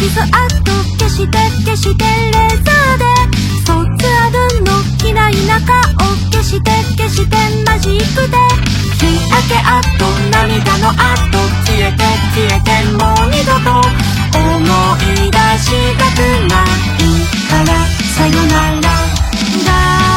トキスキスアット消して消してレーザーで。卒アルの嫌いな顔消して消してマジックで。日焼けアット涙のアット消えて消えてもう二度と思い出したくないから。さよなら。だ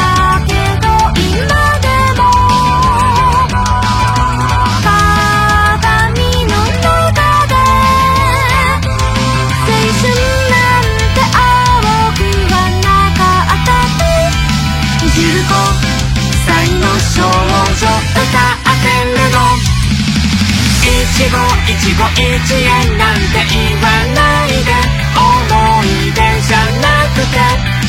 いちごいちご一円なんて言わないで思い出じゃなくて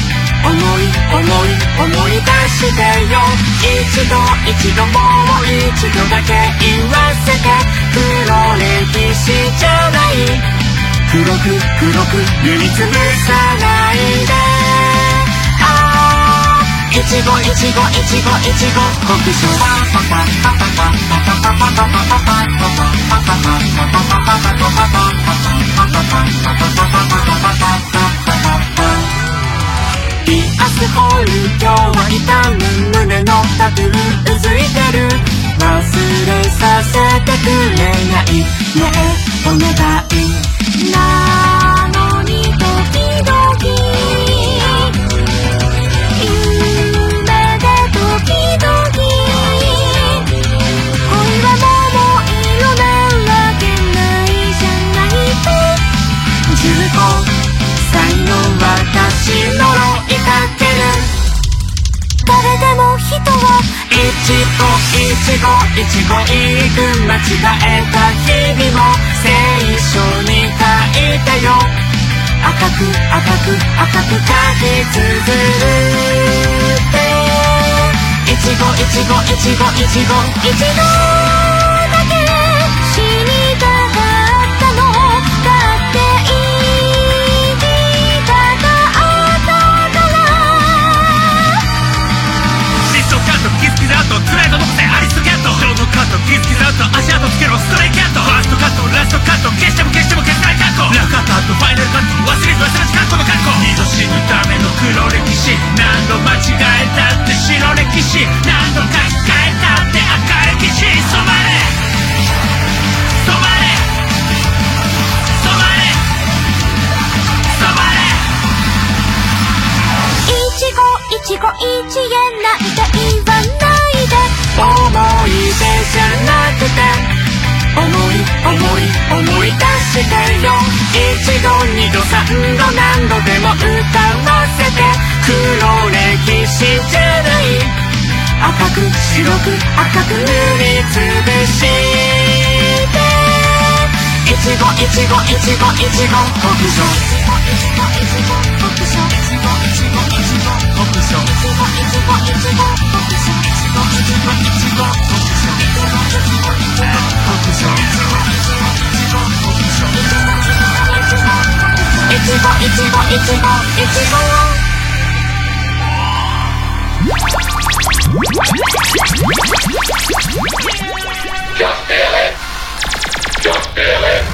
思い思い思い出してよ。一度一度もう一度だけ言わせて。黒歴史じゃない。黒く黒く塗りつぶさないで。ちごいちごいちごいちご国書ピアスホール今日は痛む胸のタトゥーうずいてる忘れさせてくれない。ねえお願い。な人はいちごいちごいちごいく間違えた日々も聖書に書いてよ赤く赤く赤く書き綴っていちごいちごいちごいちごいちごだけ死にたかウトつらいと残せアリストキャットショートカットキスキスアウト足跡つけろストレイキャットファーストカットラストカット消しても消しても消せないカッコラフカットアウトファイナルカット忘れず忘れずカッコのカッコ二度死ぬための黒歴史何度間違えたって白歴史何度書き換えたって赤歴史染まれ染まれ染まれ染まれいちごいちご一円なんて言わない思い出じゃなくて思い思い思い出してよ。一度二度三度何度でも歌わせて。黒歴史じゃない赤く白く赤く塗りつぶして。いちごいちごいちごいちご北上いちごいちごいちご北上いちごいちごいちご北上いちごいちごいちご北上いちごいちごいちご Just feel it. Just feel it.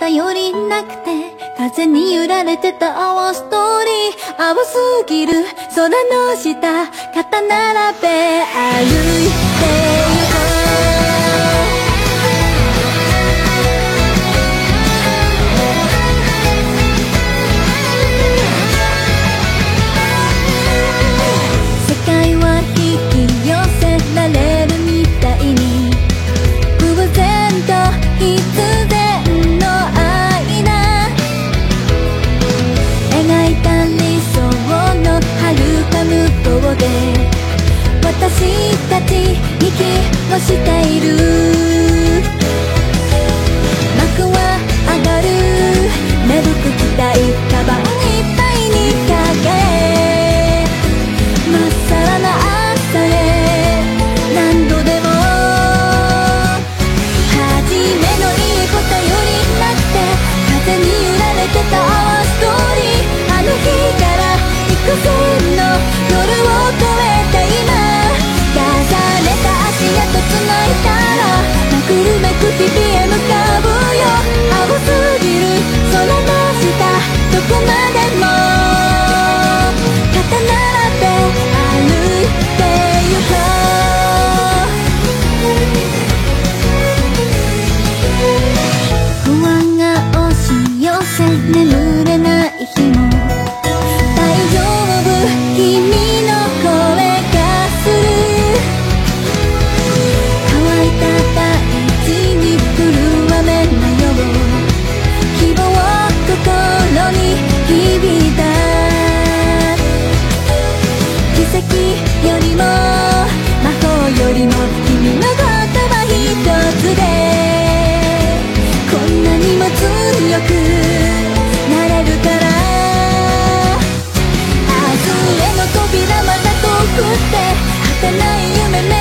頼りなくて風に揺られてた青ストーリー。青すぎる。空の下肩並べ歩いて。をしている。幕は上がる。芽吹く期待。ピピへ向かうよ青すぎる空の下どこまでも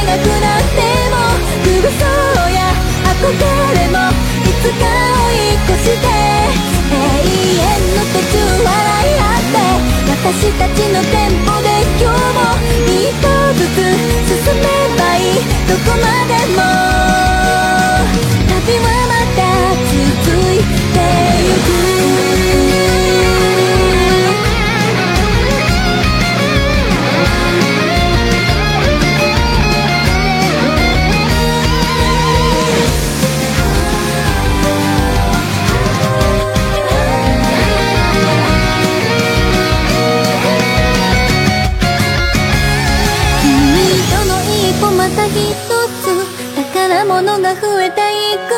なくなってもくぐそうや。憧れもいつか追い越して。永遠の途中笑い合って。私たちのテンポで今日も一歩ずつ進めばいい。どこまでも。旅はまた続いてゆく。ものが増えていくよ。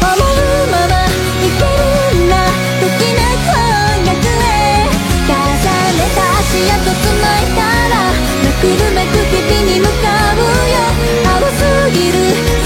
思うまま生きるんだときめく。音へ重ねた足跡つないだらめくるめく日々に向かうよ。青すぎる。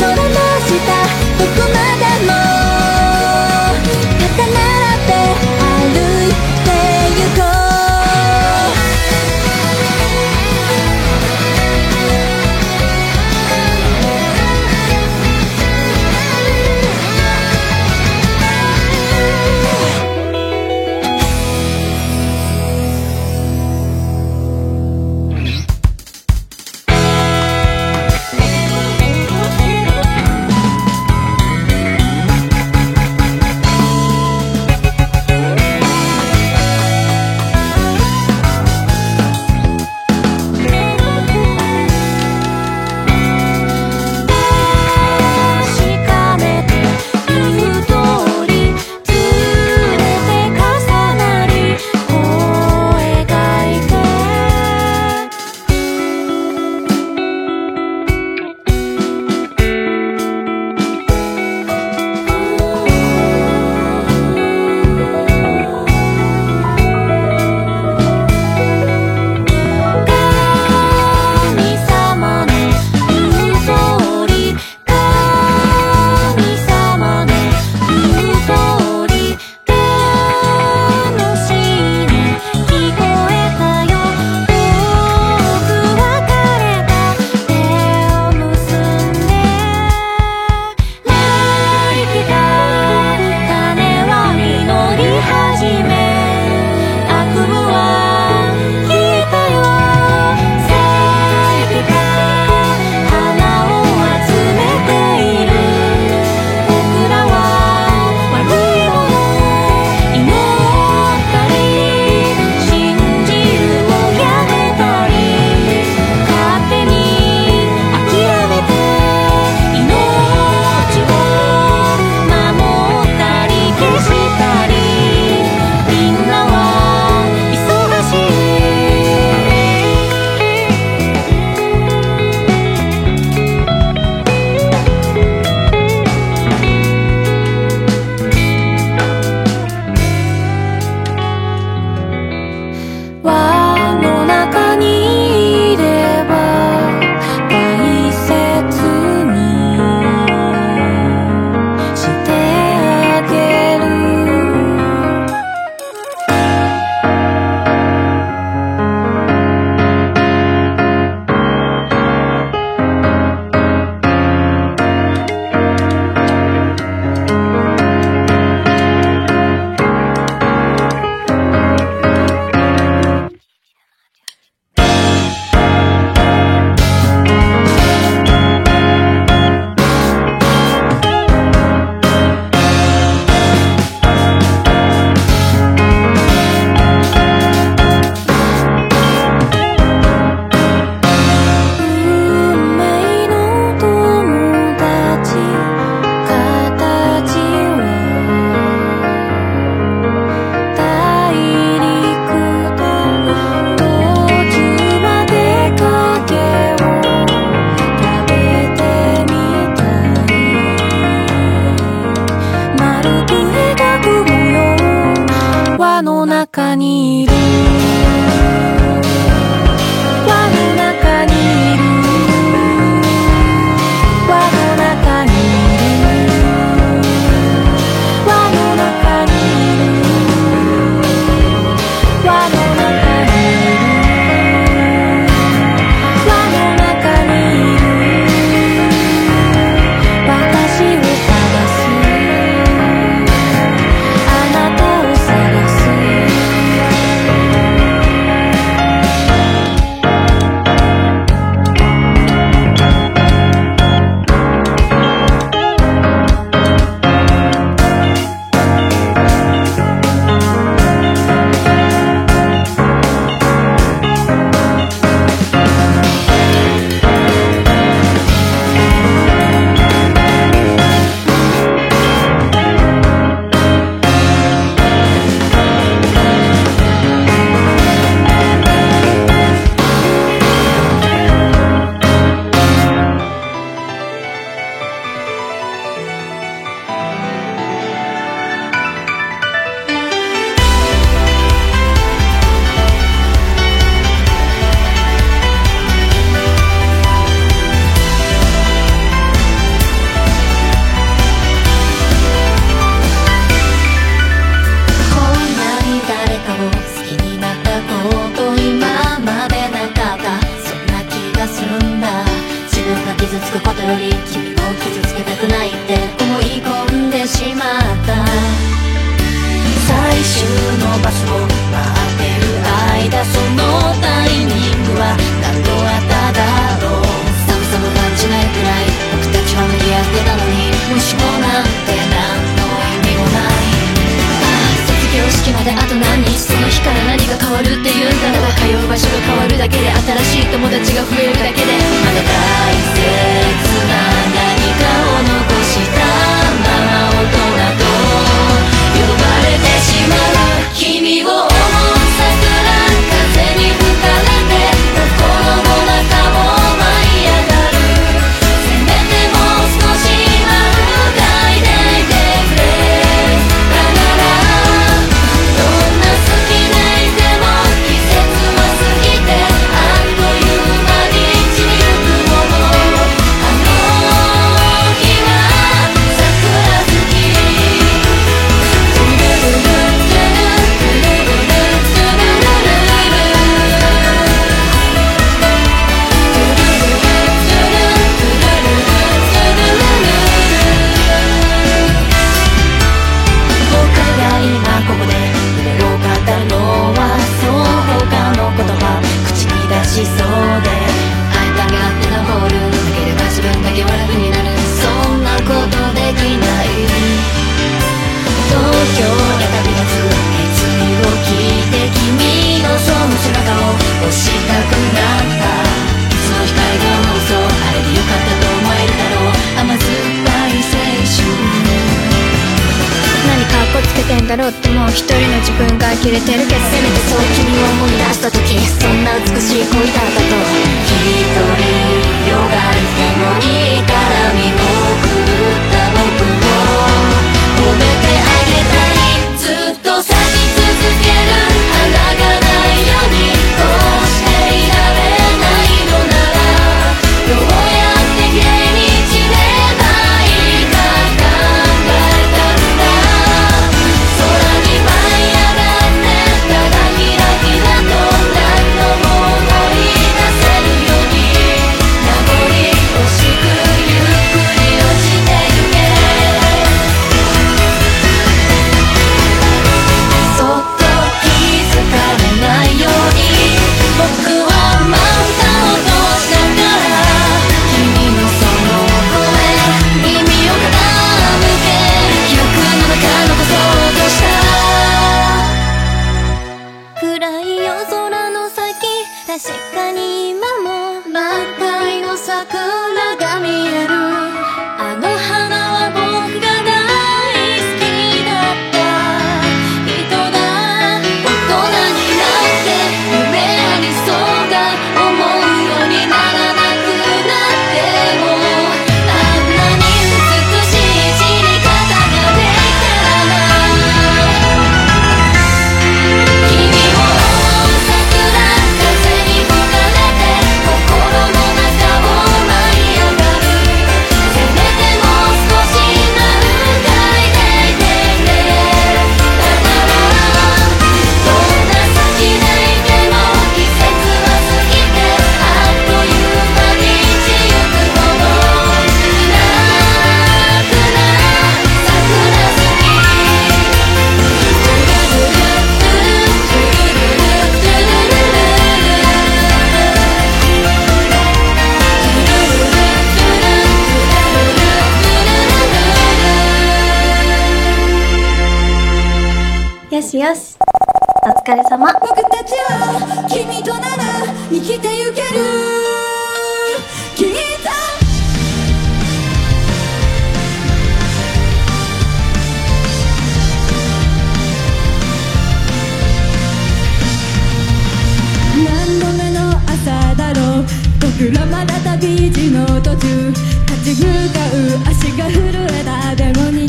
足が震えた。でも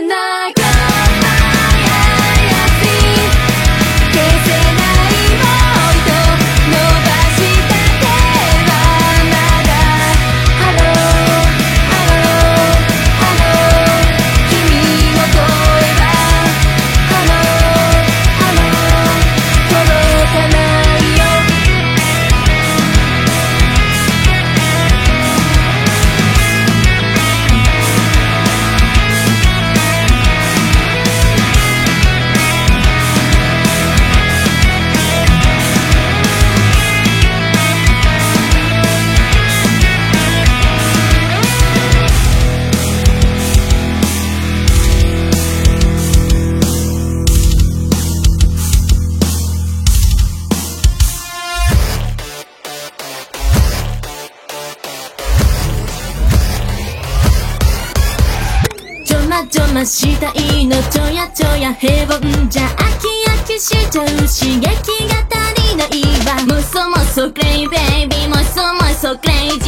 when っちゃう刺激が足りないわ。もそもそクレイベイビーもそもそクレイジー